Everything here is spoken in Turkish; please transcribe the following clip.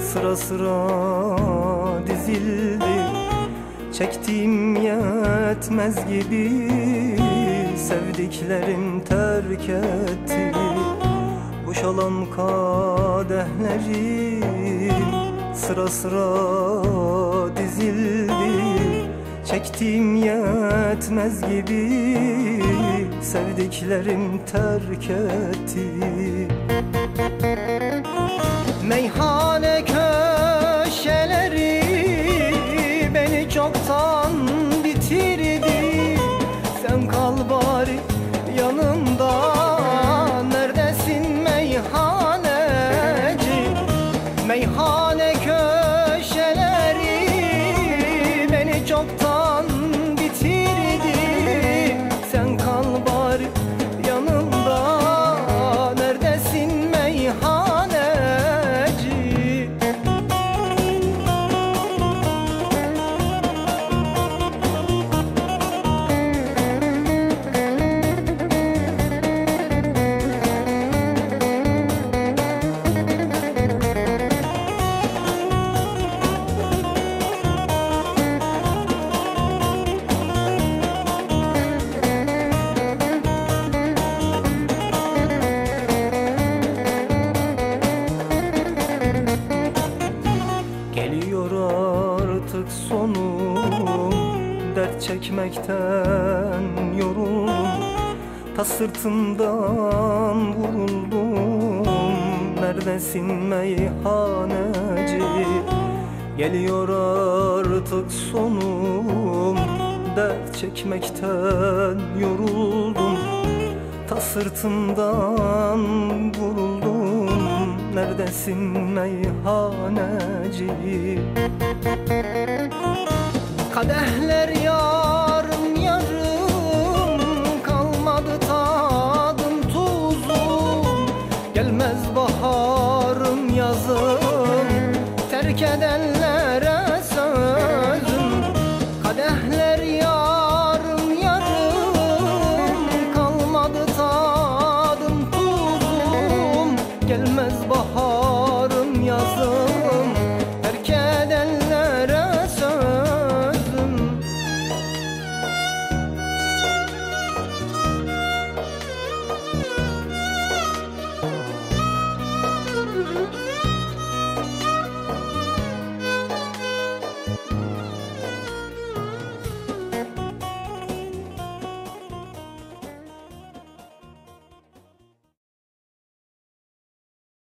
Sıra sıra dizildi. Çektiğim yetmez gibi Sevdiklerim terk etti. Boşalan kadehlerim Sıra sıra dizildi. Çektiğim yetmez gibi Sevdiklerim terk etti Meyhane köşeleri beni çoktan bitirdi artık sonum Dert çekmekten yoruldum Ta sırtımdan vuruldum. Neredesin meyhaneci Geliyor artık sonum. Dert çekmekten yoruldum Ta sırtımdan vuruldum. Neredesin meyhaneci Kadehler yarım yarım kalmadı tadım tuzum. Gelmez baharım yazım terk eden